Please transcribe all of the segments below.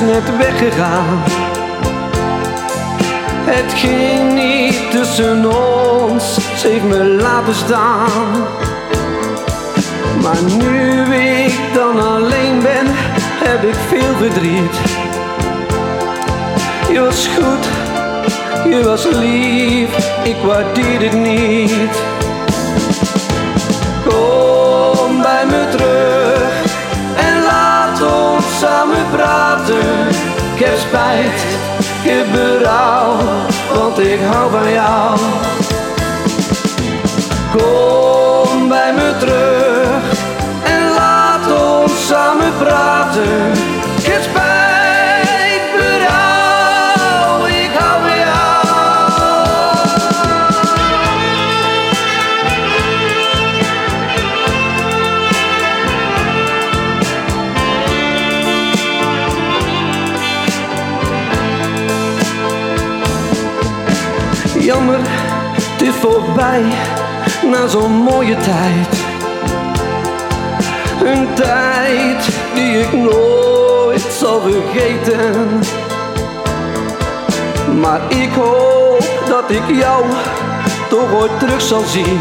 net weggegaan. Het ging niet tussen ons, ze heeft me laten staan. Maar nu ik dan alleen ben, heb ik veel verdriet. Je was goed, je was lief, ik waardeer het niet. Kom bij me terug Ik heb spijt, ik heb berouw, want ik hou van jou. Jammer, het is voorbij na zo'n mooie tijd. Een tijd die ik nooit zal vergeten. Maar ik hoop dat ik jou toch ooit terug zal zien.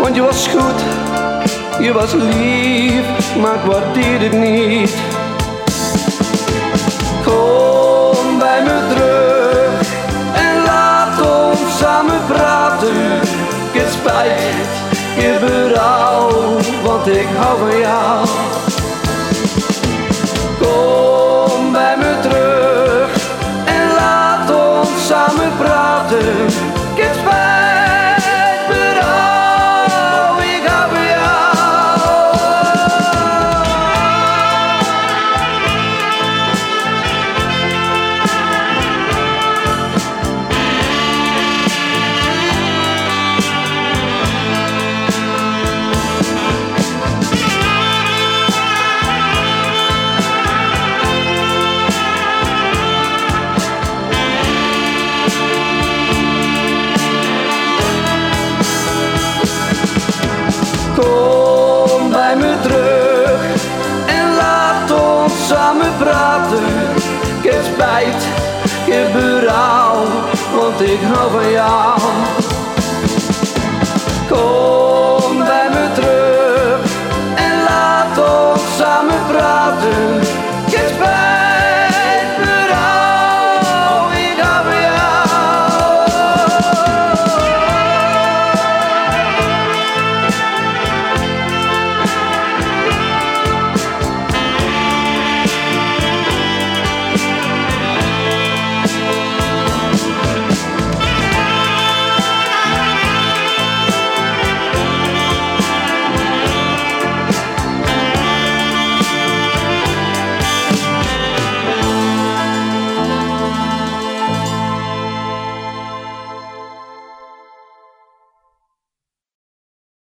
Want je was goed, je was lief, maar ik waardeer het niet. Ik hou van jou. Kom bij me terug en laat ons samen praten. Kom bij me terug en laat ons samen praten. Ik heb spijt, ik heb berouw, want ik hou van jou.